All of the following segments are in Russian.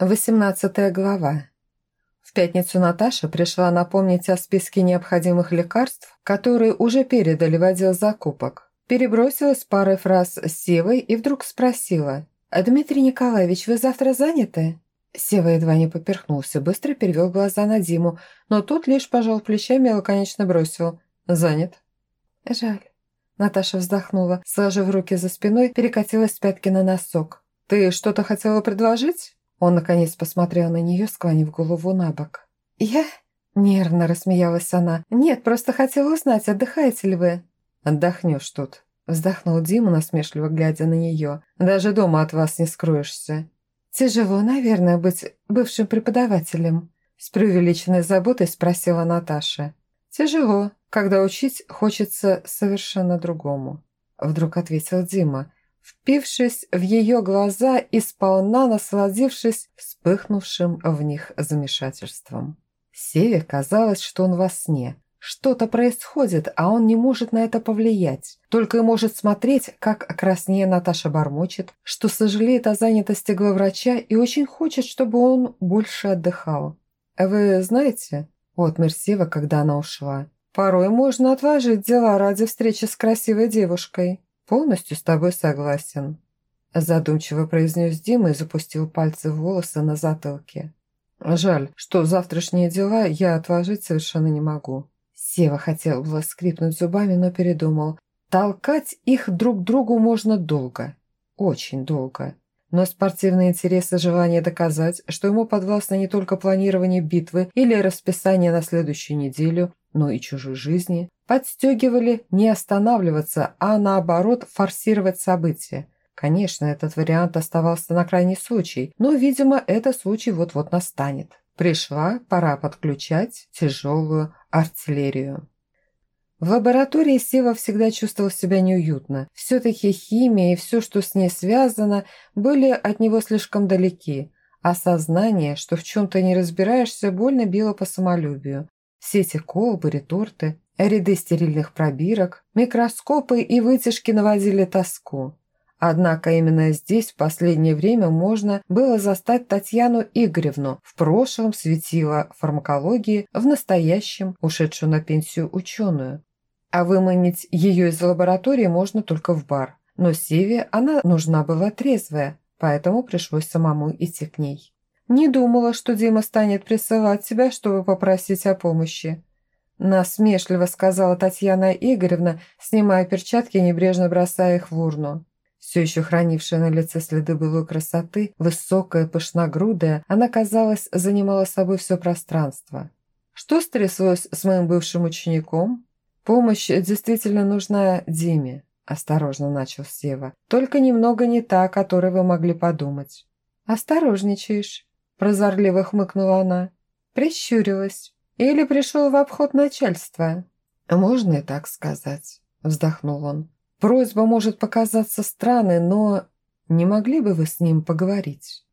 18 глава. В пятницу Наташа пришла напомнить о списке необходимых лекарств, которые уже передали в отдел закупок. Перебросилась парой фраз с Севой и вдруг спросила. «Дмитрий Николаевич, вы завтра заняты?» Сева едва не поперхнулся, быстро перевел глаза на Диму, но тут лишь пожал плечами и лаконично бросил. «Занят». «Жаль». Наташа вздохнула, сложив руки за спиной, перекатилась с пятки на носок. «Ты что-то хотела предложить?» Он, наконец, посмотрел на нее, склонив голову на бок. «Я?» – нервно рассмеялась она. «Нет, просто хотела узнать, отдыхаете ли вы?» «Отдохнешь тут», – вздохнул Дима, насмешливо глядя на нее. «Даже дома от вас не скроешься». «Тяжело, наверное, быть бывшим преподавателем», – с преувеличенной заботой спросила Наташа. «Тяжело, когда учить хочется совершенно другому», – вдруг ответил Дима впившись в ее глаза и сполна насладившись вспыхнувшим в них замешательством. Севе казалось, что он во сне. Что-то происходит, а он не может на это повлиять. Только и может смотреть, как краснее Наташа бормочет, что сожалеет о занятости главврача и очень хочет, чтобы он больше отдыхал. «Вы знаете...» – отмер Сева, когда она ушла. «Порой можно отложить дела ради встречи с красивой девушкой». «Полностью с тобой согласен», – задумчиво произнес Дима и запустил пальцы в волосы на затылке. «Жаль, что завтрашние дела я отложить совершенно не могу». Сева хотел было скрипнуть зубами, но передумал. Толкать их друг другу можно долго. Очень долго. Но спортивные интересы желание доказать, что ему подвластно не только планирование битвы или расписание на следующую неделю, но и чужой жизни, подстегивали не останавливаться, а наоборот форсировать события. Конечно, этот вариант оставался на крайний случай, но, видимо, этот случай вот-вот настанет. Пришла пора подключать тяжелую артиллерию. В лаборатории Сева всегда чувствовал себя неуютно. Все-таки химия и все, что с ней связано, были от него слишком далеки. Осознание, что в чем-то не разбираешься, больно било по самолюбию. Все эти колбы, реторты, Ряды стерильных пробирок, микроскопы и вытяжки наводили тоску. Однако именно здесь в последнее время можно было застать Татьяну Игоревну, в прошлом светила фармакологии, в настоящем ушедшую на пенсию ученую. А выманить ее из лаборатории можно только в бар. Но Севе она нужна была трезвая, поэтому пришлось самому идти к ней. Не думала, что Дима станет присылать тебя, чтобы попросить о помощи. Насмешливо сказала Татьяна Игоревна, снимая перчатки и небрежно бросая их в урну. Все еще хранившая на лице следы былой красоты, высокая, пышногрудая, она, казалось, занимала собой все пространство. Что стряслось с моим бывшим учеником? Помощь действительно нужна Диме, осторожно начал Сева. Только немного не та, о которой вы могли подумать. Осторожничаешь, прозорливо хмыкнула она. Прищурилась. Или пришел в обход начальства?» «Можно и так сказать», – вздохнул он. «Просьба может показаться странной, но не могли бы вы с ним поговорить?»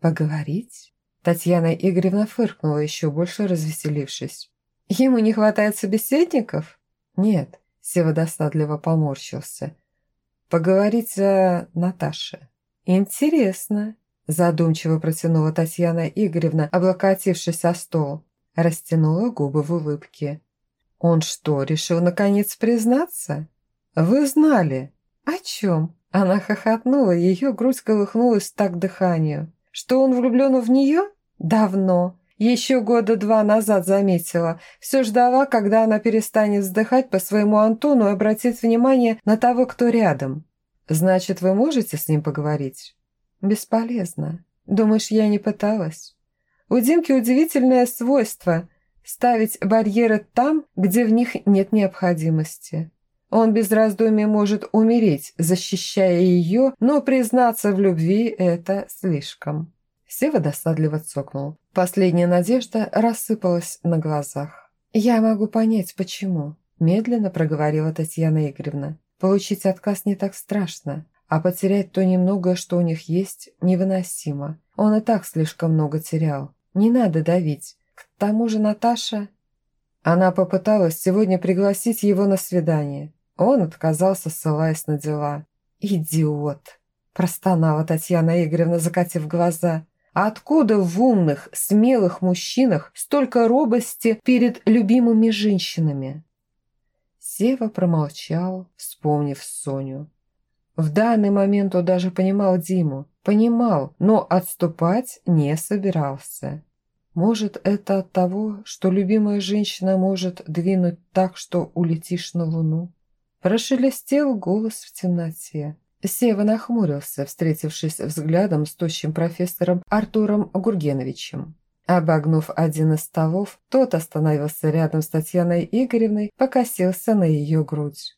«Поговорить?» Татьяна Игоревна фыркнула, еще больше развеселившись. «Ему не хватает собеседников?» «Нет», – Сева досадливо поморщился. «Поговорить о Наташе». «Интересно», – задумчиво протянула Татьяна Игоревна, облокотившись о стол растянула губы в улыбке. «Он что, решил наконец признаться?» «Вы знали?» «О чем?» Она хохотнула, ее грудь колыхнулась так дыханию. «Что он влюблен в нее?» «Давно. Еще года два назад заметила. Все ждала, когда она перестанет вздыхать по своему Антону и обратит внимание на того, кто рядом. Значит, вы можете с ним поговорить?» «Бесполезно. Думаешь, я не пыталась?» У Димки удивительное свойство – ставить барьеры там, где в них нет необходимости. Он без раздумий может умереть, защищая ее, но признаться в любви – это слишком. Сева досадливо цокнул. Последняя надежда рассыпалась на глазах. «Я могу понять, почему», – медленно проговорила Татьяна Игоревна. «Получить отказ не так страшно, а потерять то немногое, что у них есть, невыносимо. Он и так слишком много терял. Не надо давить. К тому же Наташа... Она попыталась сегодня пригласить его на свидание. Он отказался, ссылаясь на дела. «Идиот!» – простонала Татьяна Игоревна, закатив глаза. Откуда в умных, смелых мужчинах столько робости перед любимыми женщинами? Сева промолчал, вспомнив Соню. В данный момент он даже понимал Диму, понимал, но отступать не собирался. Может, это от того, что любимая женщина может двинуть так, что улетишь на луну? Прошелестел голос в темноте. Сева нахмурился, встретившись взглядом с тощим профессором Артуром Гургеновичем. Обогнув один из столов, тот остановился рядом с Татьяной Игоревной, покосился на ее грудь.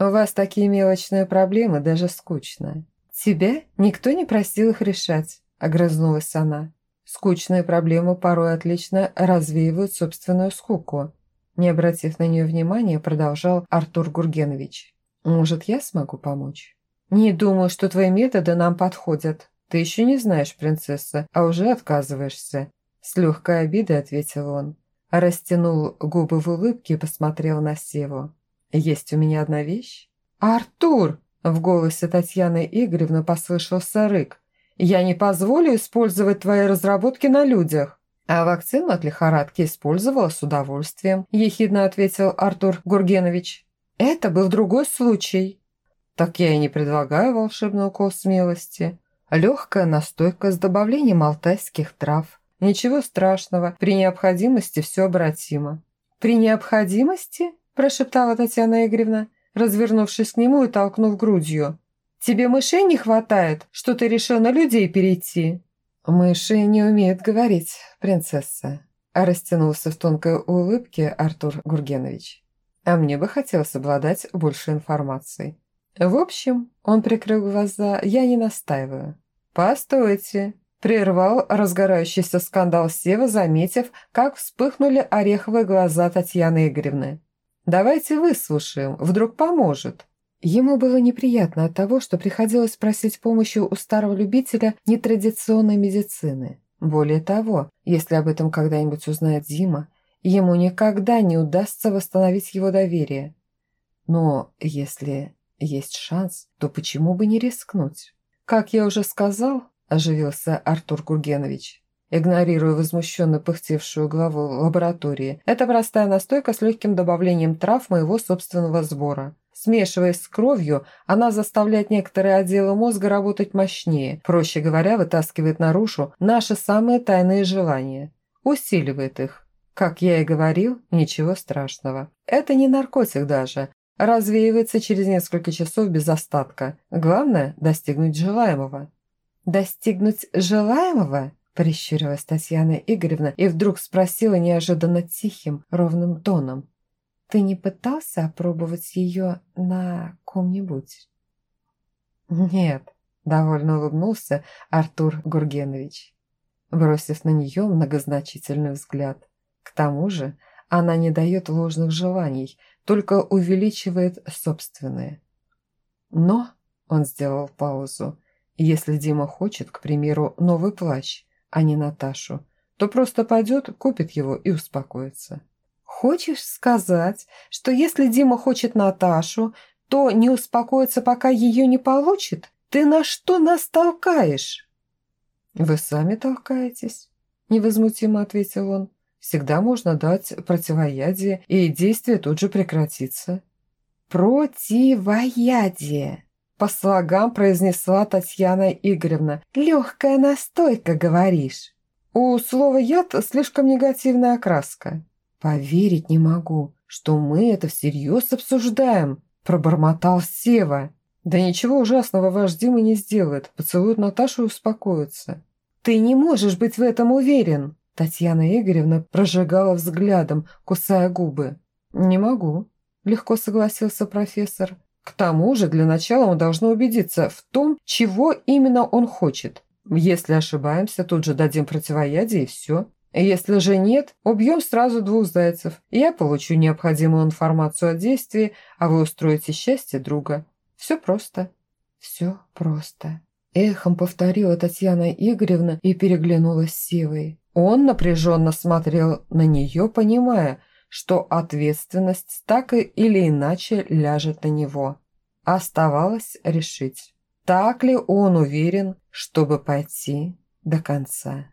«У вас такие мелочные проблемы, даже скучно. Тебя никто не просил их решать», – огрызнулась она. «Скучные проблемы порой отлично развеивают собственную скуку». Не обратив на нее внимания, продолжал Артур Гургенович. «Может, я смогу помочь?» «Не думаю, что твои методы нам подходят. Ты еще не знаешь, принцесса, а уже отказываешься». С легкой обидой ответил он. Растянул губы в улыбке и посмотрел на Севу. «Есть у меня одна вещь?» «Артур!» – в голосе Татьяны Игоревны послышался рык. «Я не позволю использовать твои разработки на людях!» «А вакцину от лихорадки использовала с удовольствием», – ехидно ответил Артур Гургенович. «Это был другой случай». «Так я и не предлагаю волшебный укол смелости. Легкая настойка с добавлением алтайских трав. Ничего страшного, при необходимости все обратимо». «При необходимости?» Прошептала Татьяна Игоревна, развернувшись к нему и толкнув грудью. «Тебе мышей не хватает, что ты решил на людей перейти?» «Мыши не умеют говорить, принцесса», – растянулся в тонкой улыбке Артур Гургенович. «А мне бы хотелось обладать больше информацией». «В общем», – он прикрыл глаза, – «я не настаиваю». «Постойте», – прервал разгорающийся скандал Сева, заметив, как вспыхнули ореховые глаза Татьяны Игоревны. Давайте выслушаем, вдруг поможет». Ему было неприятно от того, что приходилось просить помощи у старого любителя нетрадиционной медицины. Более того, если об этом когда-нибудь узнает Дима, ему никогда не удастся восстановить его доверие. Но если есть шанс, то почему бы не рискнуть? «Как я уже сказал», – оживился Артур Гургенович, игнорируя возмущенно пыхтевшую главу лаборатории. «Это простая настойка с легким добавлением трав моего собственного сбора. Смешиваясь с кровью, она заставляет некоторые отделы мозга работать мощнее, проще говоря, вытаскивает наружу наши самые тайные желания, усиливает их. Как я и говорил, ничего страшного. Это не наркотик даже, развеивается через несколько часов без остатка. Главное – достигнуть желаемого». «Достигнуть желаемого?» Прищурилась Татьяна Игоревна и вдруг спросила неожиданно тихим, ровным тоном. «Ты не пытался опробовать ее на ком-нибудь?» «Нет», – довольно улыбнулся Артур Гургенович, бросив на нее многозначительный взгляд. «К тому же она не дает ложных желаний, только увеличивает собственные». «Но», – он сделал паузу, – «если Дима хочет, к примеру, новый плащ, а не Наташу, то просто пойдет, купит его и успокоится. «Хочешь сказать, что если Дима хочет Наташу, то не успокоится, пока ее не получит? Ты на что нас толкаешь?» «Вы сами толкаетесь», – невозмутимо ответил он. «Всегда можно дать противоядие, и действие тут же прекратится». «Противоядие!» По слогам произнесла Татьяна Игоревна. «Легкая настойка, говоришь?» «У слова «яд» слишком негативная окраска». «Поверить не могу, что мы это всерьез обсуждаем», – пробормотал Сева. «Да ничего ужасного ваш Дима не сделает. Поцелует Наташу и успокоится». «Ты не можешь быть в этом уверен!» Татьяна Игоревна прожигала взглядом, кусая губы. «Не могу», – легко согласился профессор. К тому же, для начала мы должны убедиться в том, чего именно он хочет. Если ошибаемся, тут же дадим противоядие и все. Если же нет, убьем сразу двух зайцев. Я получу необходимую информацию о действии, а вы устроите счастье друга. Все просто. Все просто. Эхом повторила Татьяна Игоревна и переглянулась с Севой. Он напряженно смотрел на нее, понимая, что ответственность так или иначе ляжет на него. Оставалось решить, так ли он уверен, чтобы пойти до конца.